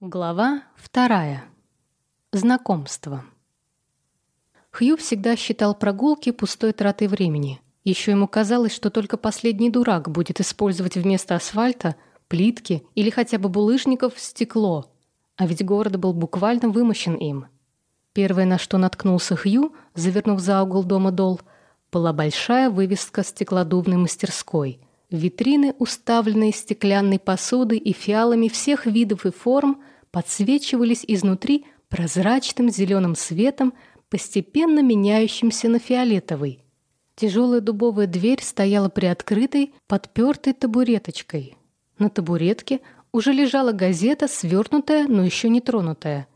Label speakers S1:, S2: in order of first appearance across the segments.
S1: Глава вторая. Знакомство. Хью всегда считал прогулки пустой тратой времени. Еще ему казалось, что только последний дурак будет использовать вместо асфальта плитки или хотя бы булыжников стекло, а ведь город был буквально вымощен им. Первое, на что наткнулся Хью, завернув за угол дома Дол, была большая вывеска стеклодувной мастерской – Витрины, уставленные стеклянной посудой и фиалами всех видов и форм, подсвечивались изнутри прозрачным зеленым светом, постепенно меняющимся на фиолетовый. Тяжелая дубовая дверь стояла приоткрытой, подпертой табуреточкой. На табуретке уже лежала газета, свернутая, но еще не тронутая.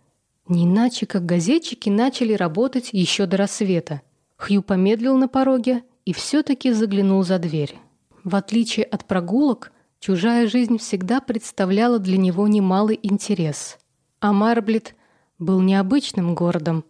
S1: Не иначе, как газетчики начали работать еще до рассвета. Хью помедлил на пороге и все-таки заглянул за дверь. В отличие от прогулок, чужая жизнь всегда представляла для него немалый интерес. А Марблет был необычным городом.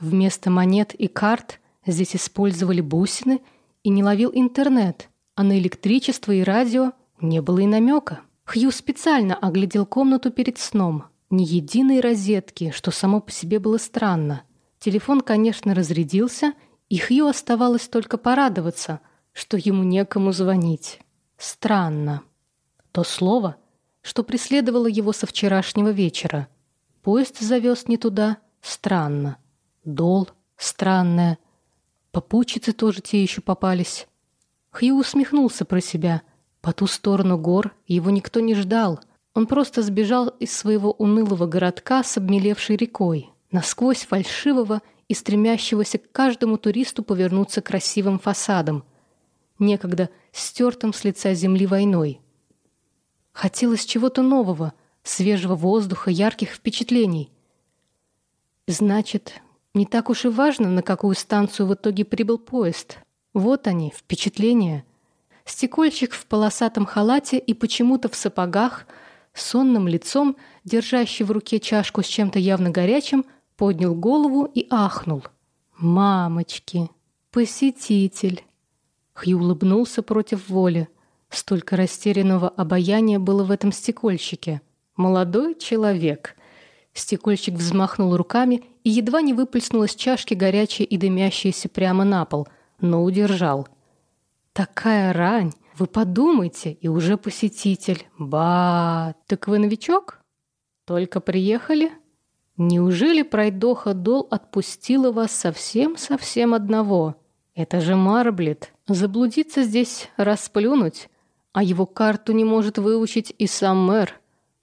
S1: Вместо монет и карт здесь использовали бусины и не ловил интернет, а на электричество и радио не было и намека. Хью специально оглядел комнату перед сном. Ни единой розетки, что само по себе было странно. Телефон, конечно, разрядился, и Хью оставалось только порадоваться – что ему некому звонить. Странно. То слово, что преследовало его со вчерашнего вечера. Поезд завез не туда. Странно. Дол. Странное. Попутчицы тоже те еще попались. Хью усмехнулся про себя. По ту сторону гор его никто не ждал. Он просто сбежал из своего унылого городка с обмелевшей рекой, насквозь фальшивого и стремящегося к каждому туристу повернуться красивым фасадом – некогда стертым с лица земли войной. Хотелось чего-то нового, свежего воздуха, ярких впечатлений. Значит, не так уж и важно, на какую станцию в итоге прибыл поезд. Вот они, впечатления. Стекольщик в полосатом халате и почему-то в сапогах, сонным лицом, держащий в руке чашку с чем-то явно горячим, поднял голову и ахнул. «Мамочки! Посетитель!» Хью улыбнулся против воли. Столько растерянного обаяния было в этом стекольщике. Молодой человек. Стекольщик взмахнул руками и едва не выплеснул из чашки горячее и дымящееся прямо на пол, но удержал. «Такая рань! Вы подумайте, и уже посетитель! Ба! Так вы новичок? Только приехали?» Неужели пройдоха Дол отпустила вас совсем-совсем одного? Это же Марблет. Заблудиться здесь, расплюнуть. А его карту не может выучить и сам мэр.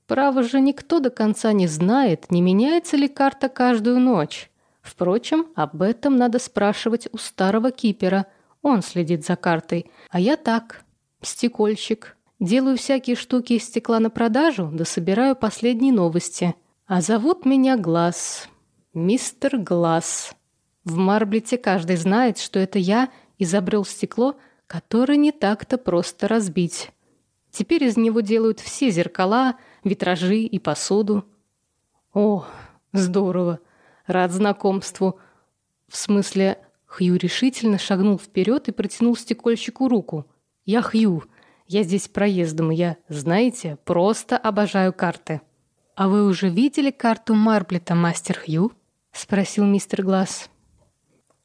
S1: Право же, никто до конца не знает, не меняется ли карта каждую ночь. Впрочем, об этом надо спрашивать у старого кипера. Он следит за картой. А я так, стекольщик. Делаю всякие штуки из стекла на продажу, да собираю последние новости. А зовут меня Глаз. Мистер Глаз. В Марблете каждый знает, что это я изобрел стекло, которое не так-то просто разбить. Теперь из него делают все зеркала, витражи и посуду. О, здорово. Рад знакомству. В смысле, Хью решительно шагнул вперед и протянул стекольщику руку. Я Хью. Я здесь проездом, и я, знаете, просто обожаю карты. А вы уже видели карту Марблета, мастер Хью? спросил мистер Глаз.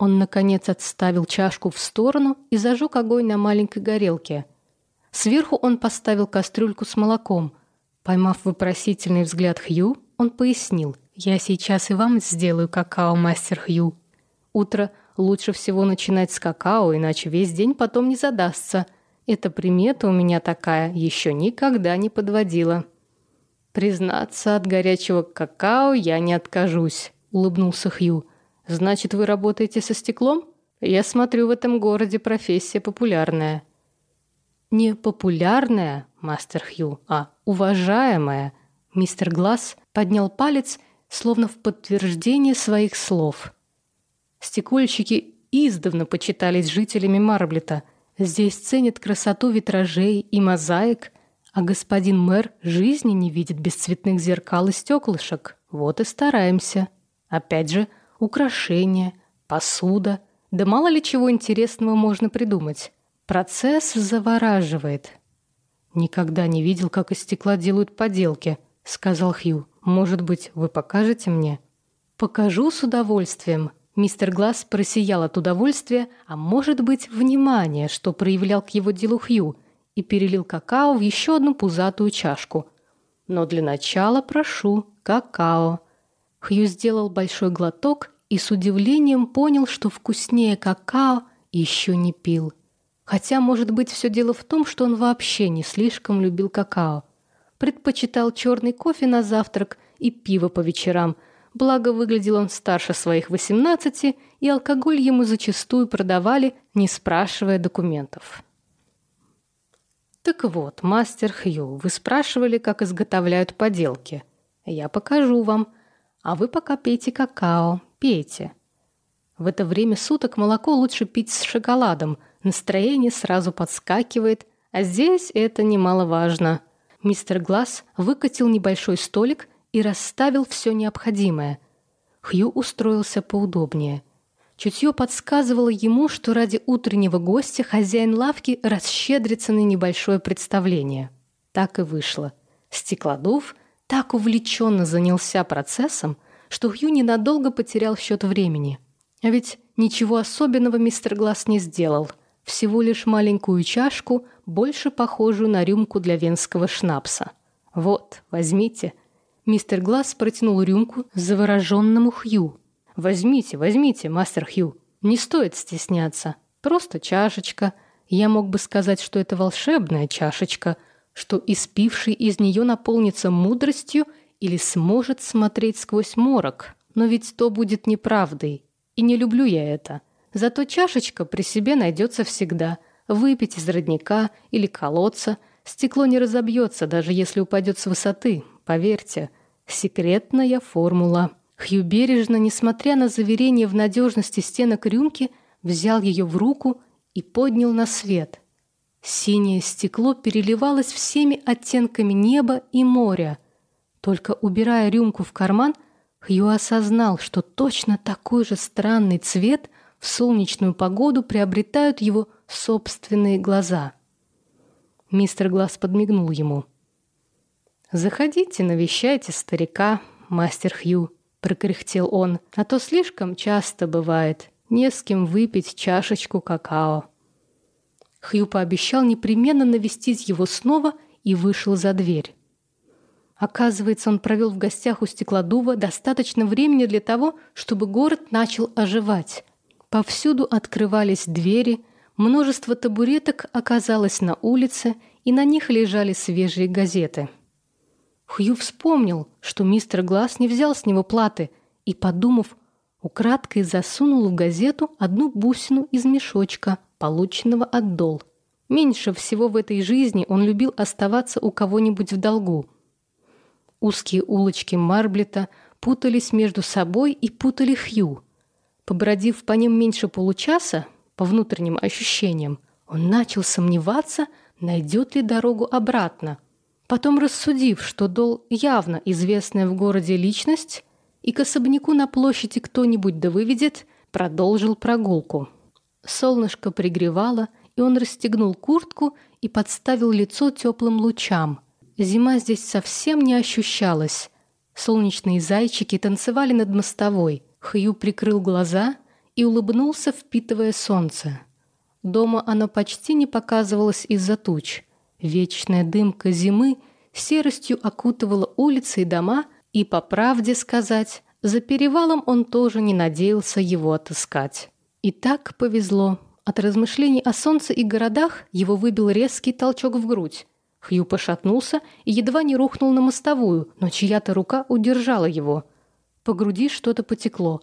S1: Он, наконец, отставил чашку в сторону и зажег огонь на маленькой горелке. Сверху он поставил кастрюльку с молоком. Поймав вопросительный взгляд Хью, он пояснил. «Я сейчас и вам сделаю какао, мастер Хью. Утро лучше всего начинать с какао, иначе весь день потом не задастся. Эта примета у меня такая, еще никогда не подводила». «Признаться, от горячего какао я не откажусь», — улыбнулся Хью. Значит, вы работаете со стеклом? Я смотрю, в этом городе профессия популярная. Не популярная, мастер Хью, а уважаемая. Мистер Глаз поднял палец, словно в подтверждение своих слов. Стекольщики издавна почитались жителями Марблета. Здесь ценят красоту витражей и мозаик, а господин мэр жизни не видит без цветных зеркал и стеклышек. Вот и стараемся. Опять же, украшения, посуда, да мало ли чего интересного можно придумать. Процесс завораживает. «Никогда не видел, как из стекла делают поделки», — сказал Хью. Может быть, вы покажете мне?» «Покажу с удовольствием». Мистер Глаз просиял от удовольствия, а может быть, внимание, что проявлял к его делу Хью, и перелил какао в еще одну пузатую чашку. «Но для начала прошу какао». Хью сделал большой глоток и с удивлением понял, что вкуснее какао еще не пил. Хотя, может быть, все дело в том, что он вообще не слишком любил какао. Предпочитал черный кофе на завтрак и пиво по вечерам, благо выглядел он старше своих 18, и алкоголь ему зачастую продавали, не спрашивая документов. Так вот, мастер Хью, вы спрашивали, как изготовляют поделки. Я покажу вам. А вы пока пейте какао, пейте. В это время суток молоко лучше пить с шоколадом. Настроение сразу подскакивает, а здесь это немаловажно. Мистер Глаз выкатил небольшой столик и расставил все необходимое. Хью устроился поудобнее. Чутье подсказывало ему, что ради утреннего гостя хозяин лавки расщедрится на небольшое представление. Так и вышло. Стеклодув так увлеченно занялся процессом, что Хью ненадолго потерял счет времени – а ведь ничего особенного мистер Глаз не сделал. Всего лишь маленькую чашку, больше похожую на рюмку для венского шнапса. «Вот, возьмите». Мистер Глаз протянул рюмку завороженному Хью. «Возьмите, возьмите, мастер Хью. Не стоит стесняться. Просто чашечка. Я мог бы сказать, что это волшебная чашечка, что испивший из нее наполнится мудростью или сможет смотреть сквозь морок. Но ведь то будет неправдой. И не люблю я это. Зато чашечка при себе найдется всегда. Выпить из родника или колодца. Стекло не разобьется, даже если упадет с высоты. Поверьте, секретная формула. Хью бережно, несмотря на заверение в надежности стенок рюмки, взял ее в руку и поднял на свет. Синее стекло переливалось всеми оттенками неба и моря. Только убирая рюмку в карман – Хью осознал, что точно такой же странный цвет в солнечную погоду приобретают его собственные глаза. Мистер Глаз подмигнул ему. «Заходите, навещайте старика, мастер Хью», — прокряхтел он, «а то слишком часто бывает, не с кем выпить чашечку какао». Хью пообещал непременно навестить его снова и вышел за дверь. Оказывается, он провел в гостях у стеклодува достаточно времени для того, чтобы город начал оживать. Повсюду открывались двери, множество табуреток оказалось на улице, и на них лежали свежие газеты. Хью вспомнил, что мистер Глаз не взял с него платы, и, подумав, украдкой засунул в газету одну бусину из мешочка, полученного от Дол. Меньше всего в этой жизни он любил оставаться у кого-нибудь в долгу – Узкие улочки Марблета путались между собой и путали Хью. Побродив по ним меньше получаса, по внутренним ощущениям, он начал сомневаться, найдет ли дорогу обратно. Потом, рассудив, что Дол явно известная в городе личность, и к особняку на площади кто-нибудь да выведет, продолжил прогулку. Солнышко пригревало, и он расстегнул куртку и подставил лицо теплым лучам – Зима здесь совсем не ощущалась. Солнечные зайчики танцевали над мостовой. Хью прикрыл глаза и улыбнулся, впитывая солнце. Дома оно почти не показывалось из-за туч. Вечная дымка зимы серостью окутывала улицы и дома, и, по правде сказать, за перевалом он тоже не надеялся его отыскать. И так повезло. От размышлений о солнце и городах его выбил резкий толчок в грудь. Хью пошатнулся и едва не рухнул на мостовую, но чья-то рука удержала его. По груди что-то потекло.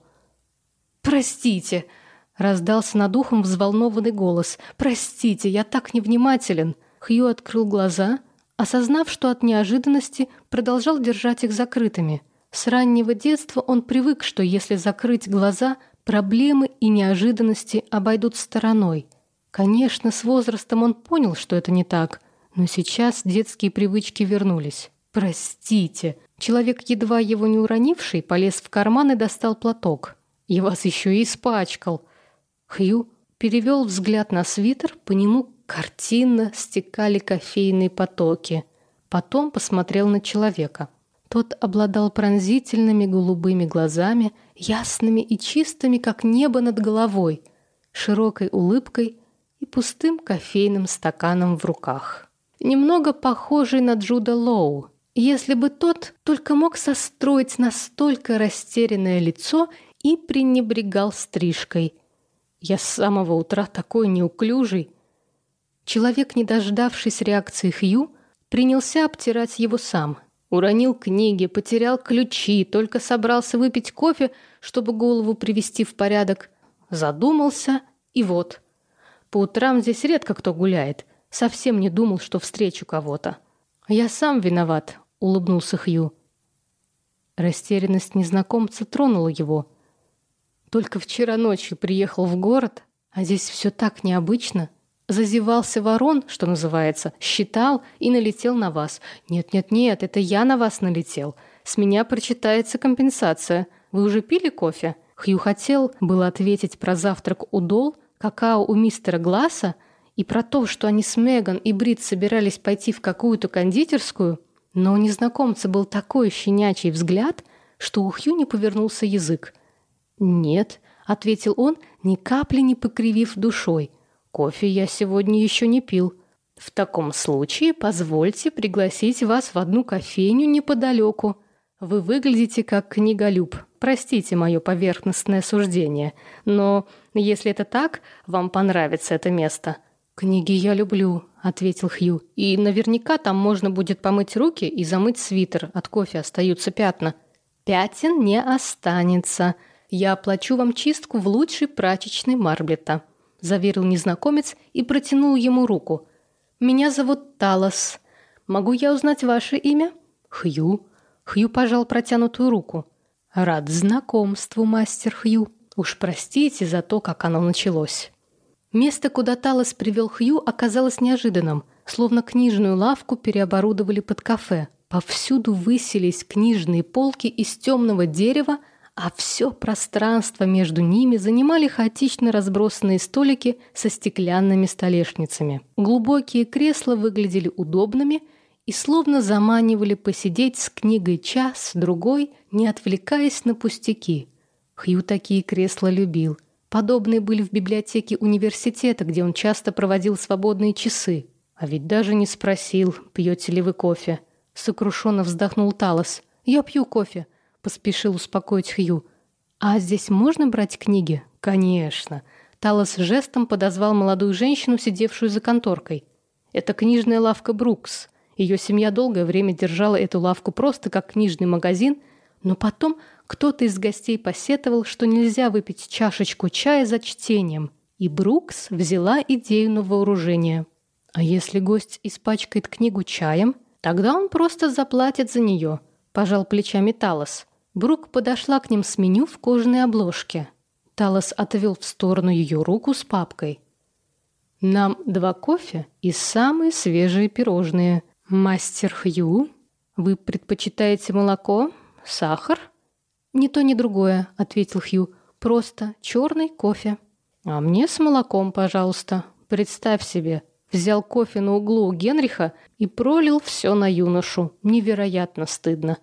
S1: «Простите!» — раздался над ухом взволнованный голос. «Простите, я так невнимателен!» Хью открыл глаза, осознав, что от неожиданности продолжал держать их закрытыми. С раннего детства он привык, что если закрыть глаза, проблемы и неожиданности обойдут стороной. Конечно, с возрастом он понял, что это не так — но сейчас детские привычки вернулись. «Простите». Человек, едва его не уронивший, полез в карман и достал платок. «И вас еще и испачкал». Хью перевел взгляд на свитер, по нему картинно стекали кофейные потоки. Потом посмотрел на человека. Тот обладал пронзительными голубыми глазами, ясными и чистыми, как небо над головой, широкой улыбкой и пустым кофейным стаканом в руках. Немного похожий на Джуда Лоу, если бы тот только мог состроить настолько растерянное лицо и пренебрегал стрижкой. Я с самого утра такой неуклюжий. Человек, не дождавшись реакции Хью, принялся обтирать его сам. Уронил книги, потерял ключи, только собрался выпить кофе, чтобы голову привести в порядок. Задумался, и вот. По утрам здесь редко кто гуляет. Совсем не думал, что встречу кого-то. Я сам виноват, улыбнулся Хью. Растерянность незнакомца тронула его. Только вчера ночью приехал в город, а здесь все так необычно. Зазевался ворон, что называется, считал и налетел на вас. Нет-нет-нет, это я на вас налетел. С меня прочитается компенсация. Вы уже пили кофе? Хью хотел было ответить про завтрак у Дол, какао у мистера Гласса и про то, что они с Меган и Брит собирались пойти в какую-то кондитерскую, но у незнакомца был такой щенячий взгляд, что у Хью не повернулся язык. «Нет», — ответил он, ни капли не покривив душой. «Кофе я сегодня еще не пил». «В таком случае позвольте пригласить вас в одну кофейню неподалеку. Вы выглядите как книголюб. Простите мое поверхностное суждение. Но если это так, вам понравится это место». «Книги я люблю», — ответил Хью. «И наверняка там можно будет помыть руки и замыть свитер. От кофе остаются пятна». «Пятен не останется. Я оплачу вам чистку в лучшей прачечной Марблета», — заверил незнакомец и протянул ему руку. «Меня зовут Талос. Могу я узнать ваше имя?» «Хью». Хью пожал протянутую руку. «Рад знакомству, мастер Хью. Уж простите за то, как оно началось». Место, куда Талос привел Хью, оказалось неожиданным, словно книжную лавку переоборудовали под кафе. Повсюду высились книжные полки из темного дерева, а все пространство между ними занимали хаотично разбросанные столики со стеклянными столешницами. Глубокие кресла выглядели удобными и словно заманивали посидеть с книгой час, другой, не отвлекаясь на пустяки. Хью такие кресла любил – Подобные были в библиотеке университета, где он часто проводил свободные часы. А ведь даже не спросил, пьете ли вы кофе. Сокрушенно вздохнул Талос. «Я пью кофе», — поспешил успокоить Хью. «А здесь можно брать книги?» «Конечно». Талос жестом подозвал молодую женщину, сидевшую за конторкой. «Это книжная лавка Брукс. Ее семья долгое время держала эту лавку просто как книжный магазин, но потом кто-то из гостей посетовал, что нельзя выпить чашечку чая за чтением, и Брукс взяла идею на вооружение. А если гость испачкает книгу чаем, тогда он просто заплатит за нее, пожал плечами Талос. Брук подошла к ним с меню в кожаной обложке. Талос отвел в сторону ее руку с папкой. «Нам два кофе и самые свежие пирожные. Мастер Хью, вы предпочитаете молоко, сахар?» «Ни то, ни другое», — ответил Хью. «Просто черный кофе». «А мне с молоком, пожалуйста. Представь себе, взял кофе на углу у Генриха и пролил все на юношу. Невероятно стыдно».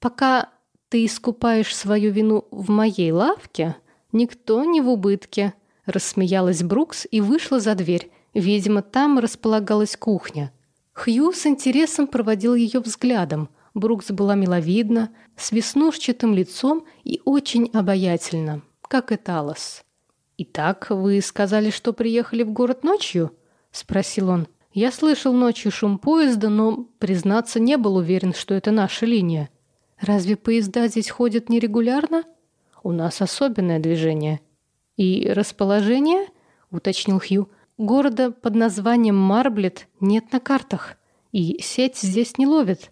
S1: «Пока ты искупаешь свою вину в моей лавке, никто не в убытке», — рассмеялась Брукс и вышла за дверь. Видимо, там располагалась кухня. Хью с интересом проводил ее взглядом — Брукс была миловидна, с веснушчатым лицом и очень обаятельна, как и Талос. «Итак, вы сказали, что приехали в город ночью?» — спросил он. «Я слышал ночью шум поезда, но, признаться, не был уверен, что это наша линия. Разве поезда здесь ходят нерегулярно? У нас особенное движение». «И расположение?» — уточнил Хью. «Города под названием Марблет нет на картах, и сеть здесь не ловит».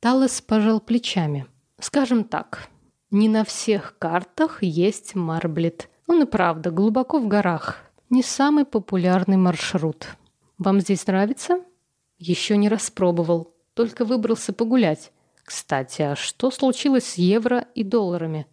S1: Талос пожал плечами. Скажем так, не на всех картах есть Марблет. Он и правда глубоко в горах. Не самый популярный маршрут. Вам здесь нравится? Еще не распробовал. Только выбрался погулять. Кстати, а что случилось с евро и долларами?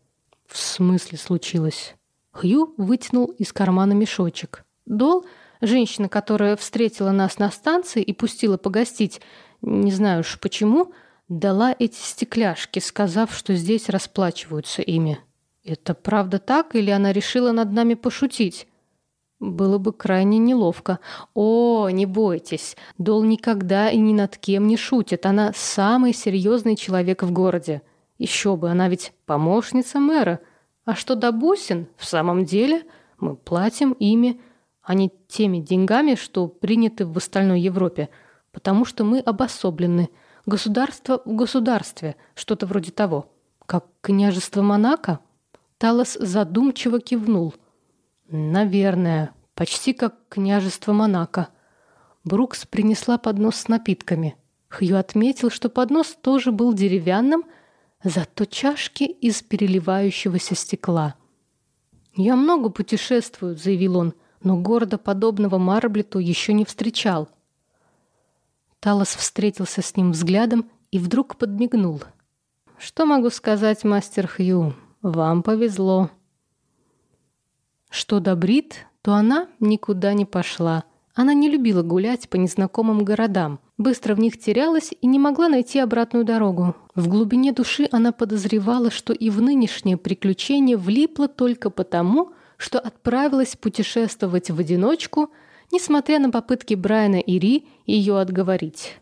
S1: В смысле случилось? Хью вытянул из кармана мешочек. Дол, женщина, которая встретила нас на станции и пустила погостить, не знаю уж почему, дала эти стекляшки, сказав, что здесь расплачиваются ими. Это правда так, или она решила над нами пошутить? Было бы крайне неловко. О, не бойтесь, Дол никогда и ни над кем не шутит. Она самый серьезный человек в городе. Еще бы, она ведь помощница мэра. А что до бусин, в самом деле, мы платим ими, а не теми деньгами, что приняты в остальной Европе, потому что мы обособлены. Государство в государстве, что-то вроде того. Как княжество Монако? Талос задумчиво кивнул – «Наверное. Почти как княжество Монако». Брукс принесла поднос с напитками. Хью отметил, что поднос тоже был деревянным, зато чашки из переливающегося стекла. «Я много путешествую», — заявил он, но города, подобного Марблету, еще не встречал. Талос встретился с ним взглядом и вдруг подмигнул. «Что могу сказать, мастер Хью? Вам повезло». Что до то она никуда не пошла. Она не любила гулять по незнакомым городам, быстро в них терялась и не могла найти обратную дорогу. В глубине души она подозревала, что и в нынешнее приключение влипла только потому, что отправилась путешествовать в одиночку, несмотря на попытки Брайана и Ри ее отговорить.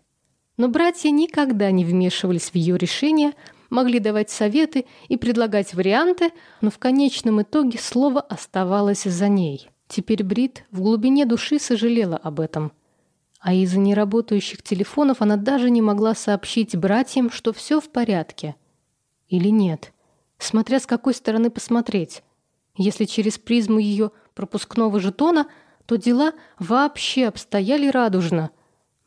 S1: Но братья никогда не вмешивались в ее решения, могли давать советы и предлагать варианты, но в конечном итоге слово оставалось за ней. Теперь Брит в глубине души сожалела об этом. А из-за неработающих телефонов она даже не могла сообщить братьям, что все в порядке. Или нет. Смотря с какой стороны посмотреть. Если через призму ее пропускного жетона, то дела вообще обстояли радужно.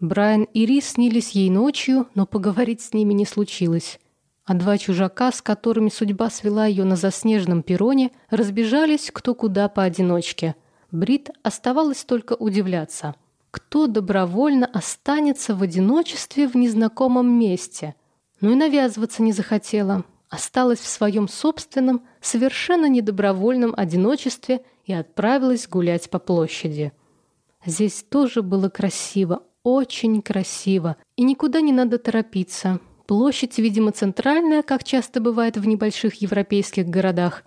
S1: Брайан и Рис снились ей ночью, но поговорить с ними не случилось а два чужака, с которыми судьба свела ее на заснеженном перроне, разбежались кто куда поодиночке. Брит оставалось только удивляться. Кто добровольно останется в одиночестве в незнакомом месте? Ну и навязываться не захотела. Осталась в своем собственном, совершенно недобровольном одиночестве и отправилась гулять по площади. Здесь тоже было красиво, очень красиво, и никуда не надо торопиться. Площадь, видимо, центральная, как часто бывает в небольших европейских городах.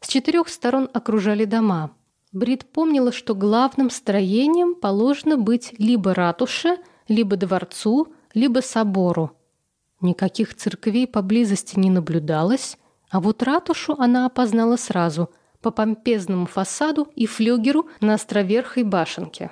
S1: С четырех сторон окружали дома. Брит помнила, что главным строением положено быть либо ратуше, либо дворцу, либо собору. Никаких церквей поблизости не наблюдалось, а вот ратушу она опознала сразу по помпезному фасаду и флюгеру на островерхой башенке.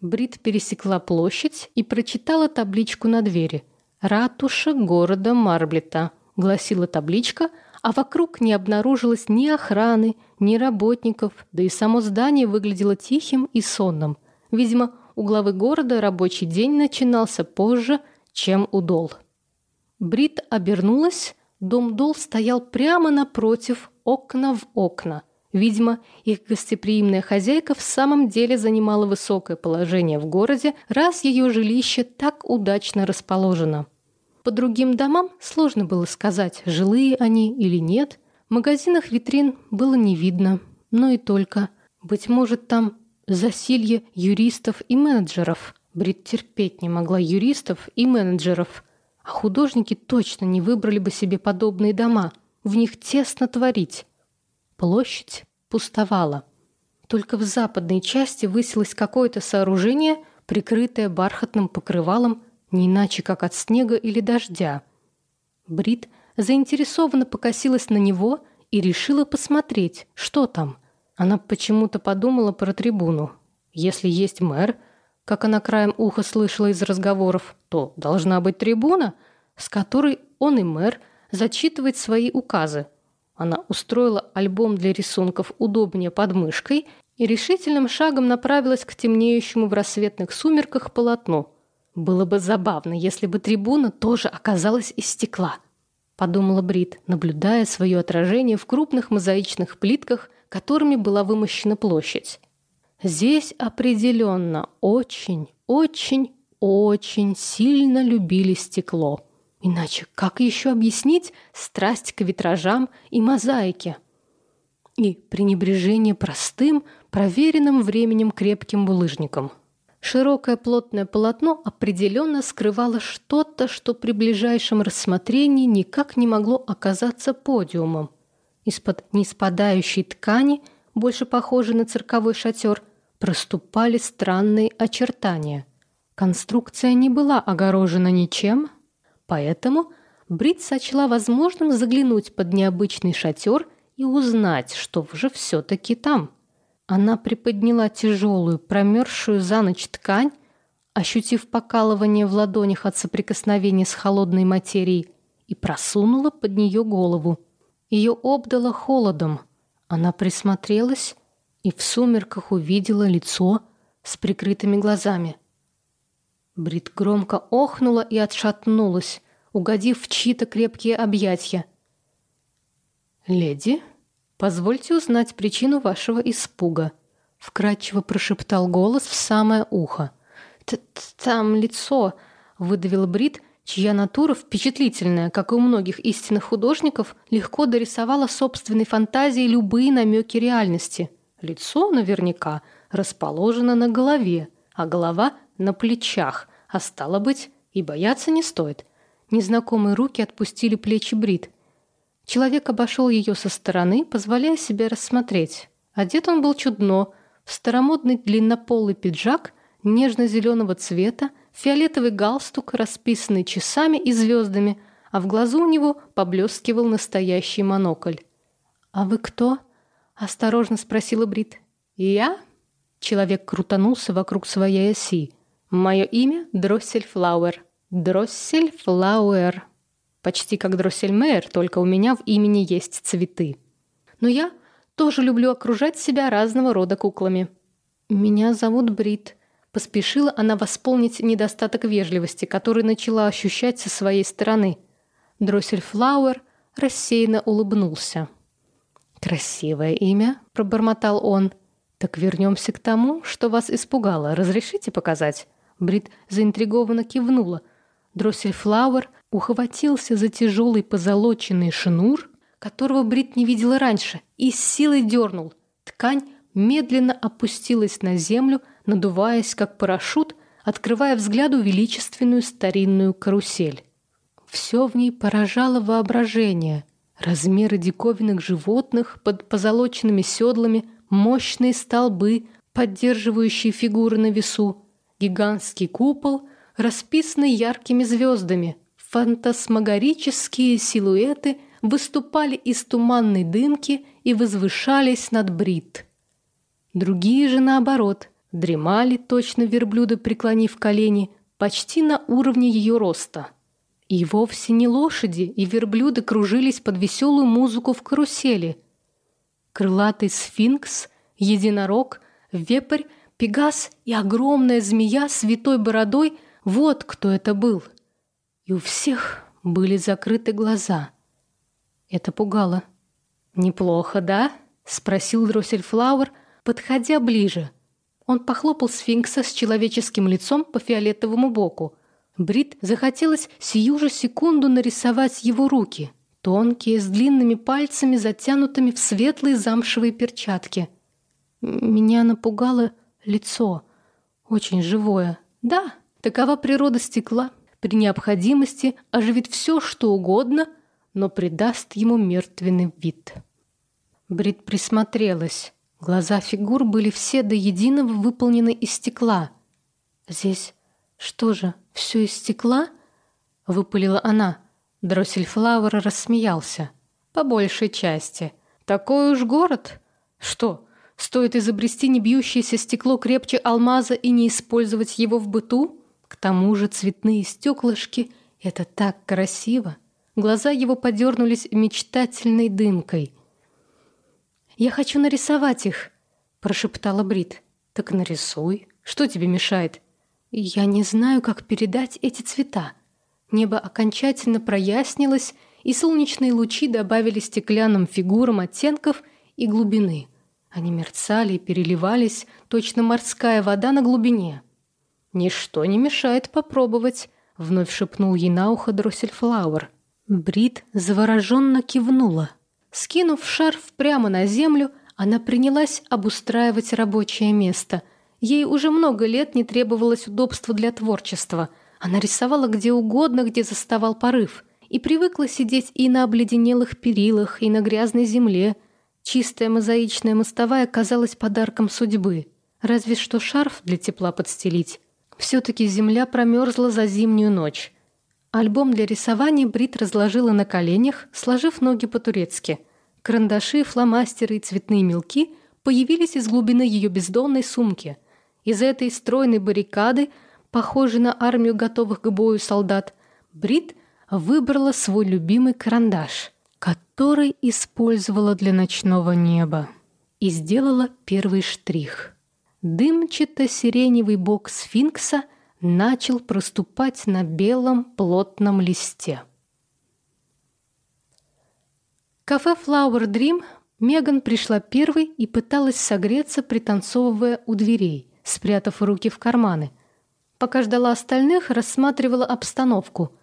S1: Брит пересекла площадь и прочитала табличку на двери. «Ратуша города Марблета», — гласила табличка, а вокруг не обнаружилось ни охраны, ни работников, да и само здание выглядело тихим и сонным. Видимо, у главы города рабочий день начинался позже, чем у Дол. Брит обернулась, дом Дол стоял прямо напротив, окна в окна. Видимо, их гостеприимная хозяйка в самом деле занимала высокое положение в городе, раз ее жилище так удачно расположено. По другим домам сложно было сказать, жилые они или нет. В магазинах витрин было не видно, но и только. Быть может, там засилье юристов и менеджеров. Брит терпеть не могла юристов и менеджеров. А художники точно не выбрали бы себе подобные дома. В них тесно творить. Площадь пустовала. Только в западной части высилось какое-то сооружение, прикрытое бархатным покрывалом, не иначе как от снега или дождя. Брит заинтересованно покосилась на него и решила посмотреть, что там. Она почему-то подумала про трибуну. Если есть мэр, как она краем уха слышала из разговоров, то должна быть трибуна, с которой он и мэр зачитывает свои указы – она устроила альбом для рисунков удобнее под мышкой и решительным шагом направилась к темнеющему в рассветных сумерках полотну. Было бы забавно, если бы трибуна тоже оказалась из стекла, подумала Брит, наблюдая свое отражение в крупных мозаичных плитках, которыми была вымощена площадь. Здесь определенно очень, очень, очень сильно любили стекло. Иначе как еще объяснить страсть к витражам и мозаике? И пренебрежение простым, проверенным временем крепким булыжником. Широкое плотное полотно определенно скрывало что-то, что при ближайшем рассмотрении никак не могло оказаться подиумом. Из-под неспадающей ткани, больше похожей на цирковой шатер, проступали странные очертания. Конструкция не была огорожена ничем, поэтому Брит сочла возможным заглянуть под необычный шатер и узнать, что же все-таки там – она приподняла тяжелую, промерзшую за ночь ткань, ощутив покалывание в ладонях от соприкосновения с холодной материей, и просунула под нее голову. Ее обдало холодом. Она присмотрелась и в сумерках увидела лицо с прикрытыми глазами. Брит громко охнула и отшатнулась, угодив в чьи-то крепкие объятия. «Леди?» «Позвольте узнать причину вашего испуга», — вкрадчиво прошептал голос в самое ухо. «Там лицо», — выдавил Брит, чья натура впечатлительная, как и у многих истинных художников, легко дорисовала собственной фантазией любые намеки реальности. Лицо наверняка расположено на голове, а голова — на плечах, а стало быть, и бояться не стоит. Незнакомые руки отпустили плечи Брит — Человек обошел ее со стороны, позволяя себе рассмотреть. Одет он был чудно, в старомодный длиннополый пиджак нежно-зеленого цвета, фиолетовый галстук, расписанный часами и звездами, а в глазу у него поблескивал настоящий монокль. «А вы кто?» — осторожно спросила Брит. «Я?» — человек крутанулся вокруг своей оси. «Мое имя — Дроссель Флауэр». «Дроссель Флауэр», Почти как Дроссельмейер, только у меня в имени есть цветы. Но я тоже люблю окружать себя разного рода куклами. Меня зовут Брит. Поспешила она восполнить недостаток вежливости, который начала ощущать со своей стороны. Дроссельфлауэр рассеянно улыбнулся. «Красивое имя», — пробормотал он. «Так вернемся к тому, что вас испугало. Разрешите показать?» Брит заинтригованно кивнула. Дроссельфлауэр ухватился за тяжелый позолоченный шнур, которого Брит не видела раньше, и с силой дернул. Ткань медленно опустилась на землю, надуваясь как парашют, открывая взгляду величественную старинную карусель. Все в ней поражало воображение. Размеры диковинных животных под позолоченными седлами, мощные столбы, поддерживающие фигуры на весу, гигантский купол, расписанный яркими звездами, Фантасмагорические силуэты выступали из туманной дымки и возвышались над Брит. Другие же, наоборот, дремали, точно верблюда преклонив колени, почти на уровне ее роста. И вовсе не лошади и верблюды кружились под веселую музыку в карусели. Крылатый сфинкс, единорог, вепрь, пегас и огромная змея с витой бородой — вот кто это был — и у всех были закрыты глаза. Это пугало. «Неплохо, да?» — спросил Дроссельфлауэр, подходя ближе. Он похлопал сфинкса с человеческим лицом по фиолетовому боку. Брит захотелось сию же секунду нарисовать его руки, тонкие, с длинными пальцами, затянутыми в светлые замшевые перчатки. Меня напугало лицо, очень живое. Да, такова природа стекла при необходимости оживит все, что угодно, но придаст ему мертвенный вид. Брит присмотрелась. Глаза фигур были все до единого выполнены из стекла. «Здесь что же, все из стекла?» — выпалила она. Дроссельфлауэр рассмеялся. «По большей части. Такой уж город. Что, стоит изобрести небьющееся стекло крепче алмаза и не использовать его в быту?» К тому же цветные стеклышки — это так красиво. Глаза его подернулись мечтательной дымкой. «Я хочу нарисовать их», — прошептала Брит. «Так нарисуй. Что тебе мешает?» «Я не знаю, как передать эти цвета». Небо окончательно прояснилось, и солнечные лучи добавили стеклянным фигурам оттенков и глубины. Они мерцали и переливались, точно морская вода на глубине. «Ничто не мешает попробовать», — вновь шепнул ей на ухо Дроссельфлауэр. Брит завороженно кивнула. Скинув шарф прямо на землю, она принялась обустраивать рабочее место. Ей уже много лет не требовалось удобства для творчества. Она рисовала где угодно, где заставал порыв. И привыкла сидеть и на обледенелых перилах, и на грязной земле. Чистая мозаичная мостовая казалась подарком судьбы. Разве что шарф для тепла подстелить. Все-таки земля промерзла за зимнюю ночь. Альбом для рисования Брит разложила на коленях, сложив ноги по-турецки. Карандаши, фломастеры и цветные мелки появились из глубины ее бездонной сумки. Из этой стройной баррикады, похожей на армию готовых к бою солдат, Брит выбрала свой любимый карандаш, который использовала для ночного неба, и сделала первый штрих. Дымчато-сиреневый бок сфинкса — начал проступать на белом плотном листе. кафе Flower Dream Меган пришла первой и пыталась согреться, пританцовывая у дверей, спрятав руки в карманы. Пока ждала остальных, рассматривала обстановку.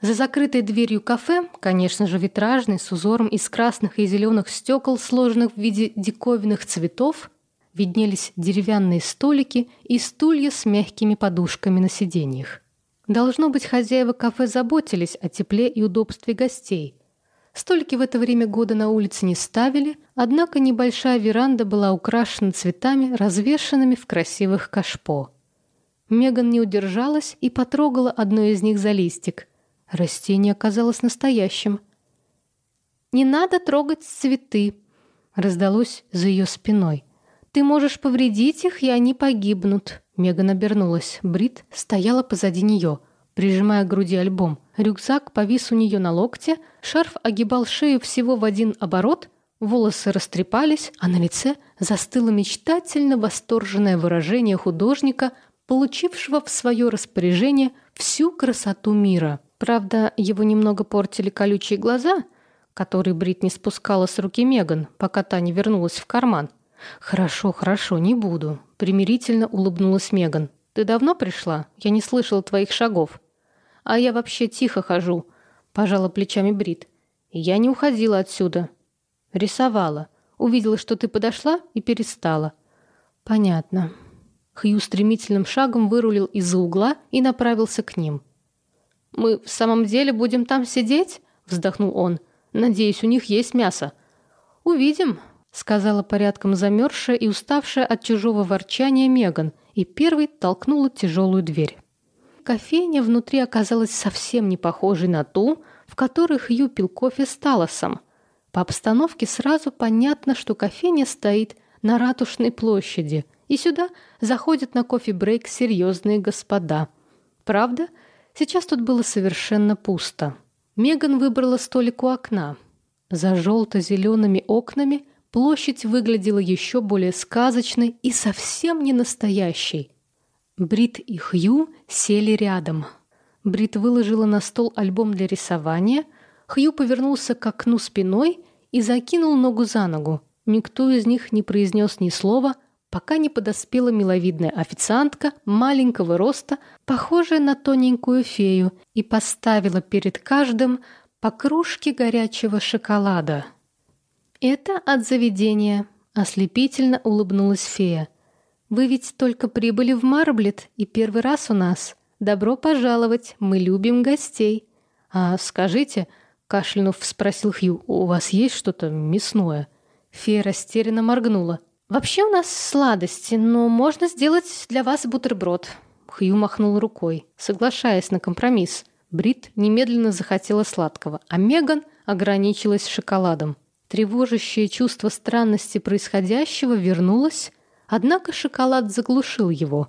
S1: За закрытой дверью кафе, конечно же, витражный, с узором из красных и зеленых стекол, сложенных в виде диковинных цветов, виднелись деревянные столики и стулья с мягкими подушками на сиденьях. Должно быть, хозяева кафе заботились о тепле и удобстве гостей. Столики в это время года на улице не ставили, однако небольшая веранда была украшена цветами, развешанными в красивых кашпо. Меган не удержалась и потрогала одно из них за листик. Растение оказалось настоящим. «Не надо трогать цветы», — раздалось за ее спиной. Ты можешь повредить их, и они погибнут». Меган обернулась. Брит стояла позади нее, прижимая к груди альбом. Рюкзак повис у нее на локте, шарф огибал шею всего в один оборот, волосы растрепались, а на лице застыло мечтательно восторженное выражение художника, получившего в свое распоряжение всю красоту мира. Правда, его немного портили колючие глаза, которые Брит не спускала с руки Меган, пока та не вернулась в карман. «Хорошо, хорошо, не буду», — примирительно улыбнулась Меган. «Ты давно пришла? Я не слышала твоих шагов». «А я вообще тихо хожу», — пожала плечами Брит. «Я не уходила отсюда. Рисовала. Увидела, что ты подошла, и перестала». «Понятно». Хью стремительным шагом вырулил из-за угла и направился к ним. «Мы в самом деле будем там сидеть?» — вздохнул он. «Надеюсь, у них есть мясо». «Увидим», сказала порядком замерзшая и уставшая от чужого ворчания Меган, и первой толкнула тяжелую дверь. Кофейня внутри оказалась совсем не похожей на ту, в которой Хью пил кофе с Талосом. По обстановке сразу понятно, что кофейня стоит на Ратушной площади, и сюда заходят на кофе-брейк серьезные господа. Правда, сейчас тут было совершенно пусто. Меган выбрала столик у окна. За желто-зелеными окнами Площадь выглядела еще более сказочной и совсем не настоящей. Брит и Хью сели рядом. Брит выложила на стол альбом для рисования, Хью повернулся к окну спиной и закинул ногу за ногу. Никто из них не произнес ни слова, пока не подоспела миловидная официантка маленького роста, похожая на тоненькую фею, и поставила перед каждым по кружке горячего шоколада. «Это от заведения», — ослепительно улыбнулась фея. «Вы ведь только прибыли в Марблет и первый раз у нас. Добро пожаловать, мы любим гостей». «А скажите», — кашлянув спросил Хью, «у вас есть что-то мясное?» Фея растерянно моргнула. «Вообще у нас сладости, но можно сделать для вас бутерброд». Хью махнул рукой, соглашаясь на компромисс. Брит немедленно захотела сладкого, а Меган ограничилась шоколадом. Тревожащее чувство странности происходящего вернулось, однако шоколад заглушил его.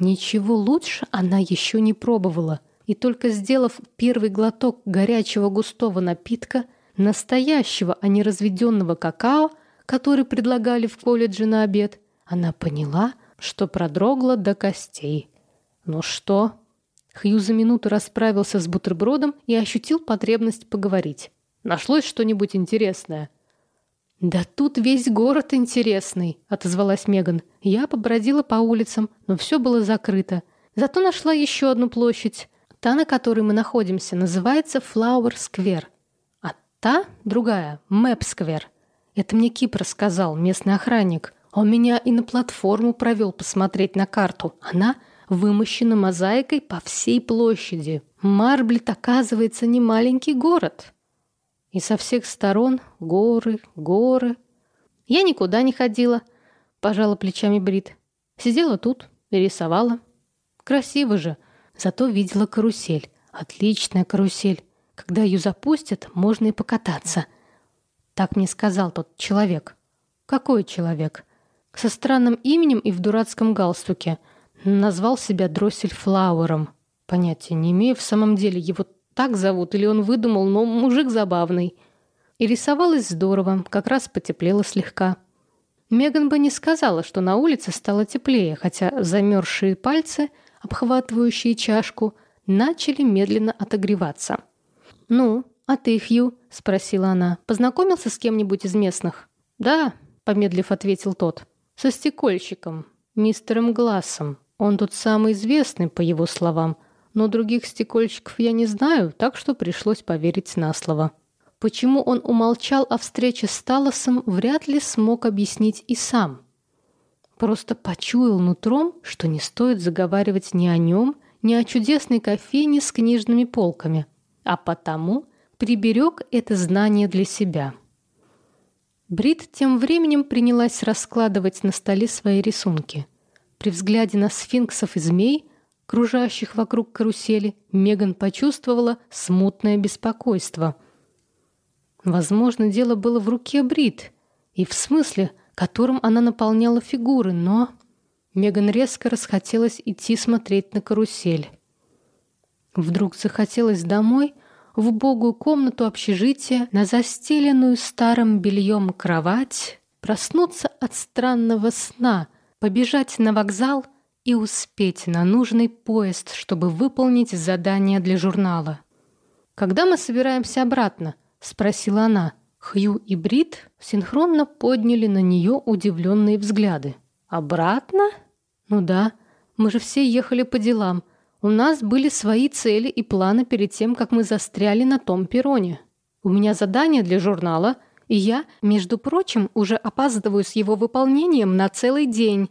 S1: Ничего лучше она еще не пробовала, и только сделав первый глоток горячего густого напитка, настоящего, а не разведенного какао, который предлагали в колледже на обед, она поняла, что продрогла до костей. «Ну что?» Хью за минуту расправился с бутербродом и ощутил потребность поговорить. Нашлось что-нибудь интересное?» «Да тут весь город интересный», — отозвалась Меган. «Я побродила по улицам, но все было закрыто. Зато нашла еще одну площадь. Та, на которой мы находимся, называется Flower Square. А та, другая, Мэп Square. Это мне Кип рассказал, местный охранник. Он меня и на платформу провел посмотреть на карту. Она вымощена мозаикой по всей площади. Марблет, оказывается, не маленький город. И со всех сторон горы, горы. Я никуда не ходила, пожала плечами Брит. Сидела тут рисовала. Красиво же. Зато видела карусель. Отличная карусель. Когда ее запустят, можно и покататься. Так мне сказал тот человек. Какой человек? Со странным именем и в дурацком галстуке. Назвал себя Дроссель Флауэром. Понятия не имею, в самом деле его так зовут или он выдумал, но мужик забавный. И рисовалось здорово, как раз потеплело слегка. Меган бы не сказала, что на улице стало теплее, хотя замерзшие пальцы, обхватывающие чашку, начали медленно отогреваться. «Ну, а ты, Хью?» — спросила она. «Познакомился с кем-нибудь из местных?» «Да», — помедлив ответил тот. «Со стекольщиком, мистером Глассом. Он тут самый известный, по его словам. Но других стекольщиков я не знаю, так что пришлось поверить на слово». Почему он умолчал о встрече с Талосом, вряд ли смог объяснить и сам. Просто почуял нутром, что не стоит заговаривать ни о нем, ни о чудесной кофейне с книжными полками, а потому приберег это знание для себя. Брит тем временем принялась раскладывать на столе свои рисунки. При взгляде на сфинксов и змей, кружащих вокруг карусели, Меган почувствовала смутное беспокойство – Возможно, дело было в руке Брит и в смысле, которым она наполняла фигуры, но... Меган резко расхотелось идти смотреть на карусель. Вдруг захотелось домой, в убогую комнату общежития, на застеленную старым бельем кровать, проснуться от странного сна, побежать на вокзал и успеть на нужный поезд, чтобы выполнить задание для журнала. «Когда мы собираемся обратно?» спросила она. Хью и Брит синхронно подняли на нее удивленные взгляды. «Обратно?» «Ну да, мы же все ехали по делам. У нас были свои цели и планы перед тем, как мы застряли на том перроне. У меня задание для журнала, и я, между прочим, уже опаздываю с его выполнением на целый день.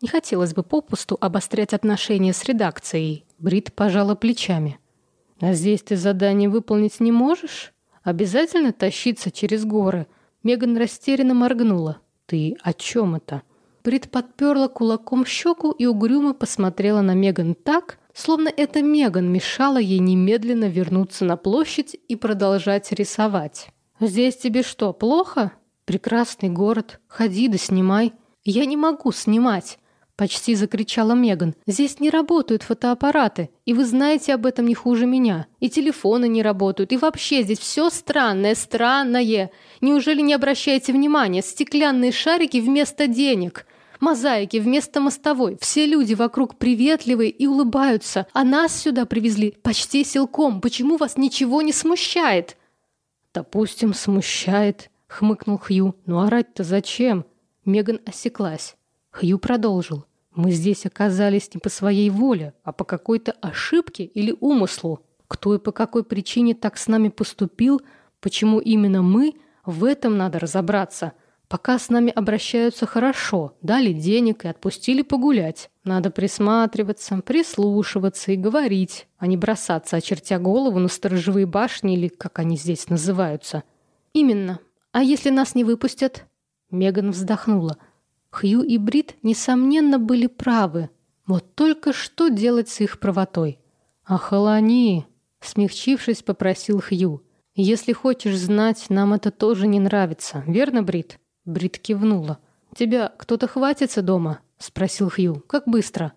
S1: Не хотелось бы попусту обострять отношения с редакцией». Брит пожала плечами. «А здесь ты задание выполнить не можешь?» Обязательно тащиться через горы?» Меган растерянно моргнула. «Ты о чем это?» Брит подперла кулаком щеку и угрюмо посмотрела на Меган так, словно это Меган мешала ей немедленно вернуться на площадь и продолжать рисовать. «Здесь тебе что, плохо? Прекрасный город. Ходи да снимай». «Я не могу снимать. Почти закричала Меган. «Здесь не работают фотоаппараты, и вы знаете об этом не хуже меня. И телефоны не работают, и вообще здесь все странное, странное. Неужели не обращаете внимания? Стеклянные шарики вместо денег». Мозаики вместо мостовой. Все люди вокруг приветливые и улыбаются. А нас сюда привезли почти силком. Почему вас ничего не смущает?» «Допустим, смущает», — хмыкнул Хью. «Ну орать-то зачем?» Меган осеклась. Хью продолжил. Мы здесь оказались не по своей воле, а по какой-то ошибке или умыслу. Кто и по какой причине так с нами поступил, почему именно мы, в этом надо разобраться. Пока с нами обращаются хорошо, дали денег и отпустили погулять. Надо присматриваться, прислушиваться и говорить, а не бросаться, очертя голову на сторожевые башни или как они здесь называются. Именно. А если нас не выпустят? Меган вздохнула. Хью и Брит, несомненно, были правы. Вот только что делать с их правотой? «Охолони!» — смягчившись, попросил Хью. «Если хочешь знать, нам это тоже не нравится. Верно, Брит?» Брит кивнула. «Тебя кто-то хватится дома?» — спросил Хью. «Как быстро?»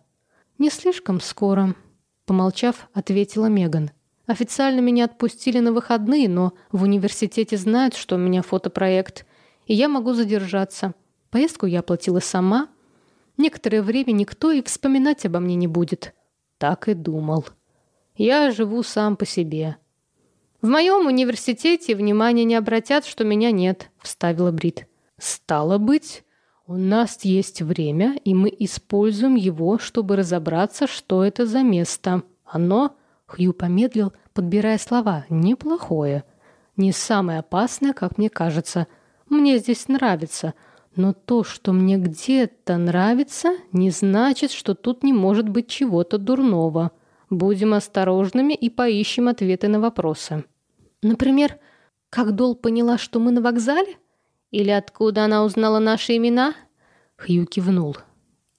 S1: «Не слишком скоро», — помолчав, ответила Меган. «Официально меня отпустили на выходные, но в университете знают, что у меня фотопроект, и я могу задержаться. Поездку я оплатила сама. Некоторое время никто и вспоминать обо мне не будет. Так и думал. Я живу сам по себе. В моем университете внимания не обратят, что меня нет, вставила Брит. Стало быть, у нас есть время, и мы используем его, чтобы разобраться, что это за место. Оно, Хью помедлил, подбирая слова, неплохое. Не самое опасное, как мне кажется. Мне здесь нравится — Но то, что мне где-то нравится, не значит, что тут не может быть чего-то дурного. Будем осторожными и поищем ответы на вопросы. Например, как Дол поняла, что мы на вокзале? Или откуда она узнала наши имена? Хью кивнул.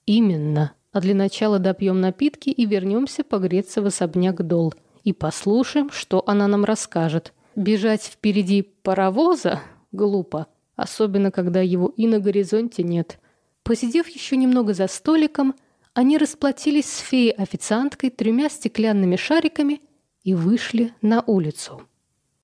S1: Именно. А для начала допьем напитки и вернемся погреться в особняк Дол. И послушаем, что она нам расскажет. Бежать впереди паровоза? Глупо. Особенно, когда его и на горизонте нет. Посидев еще немного за столиком, они расплатились с феей-официанткой тремя стеклянными шариками и вышли на улицу.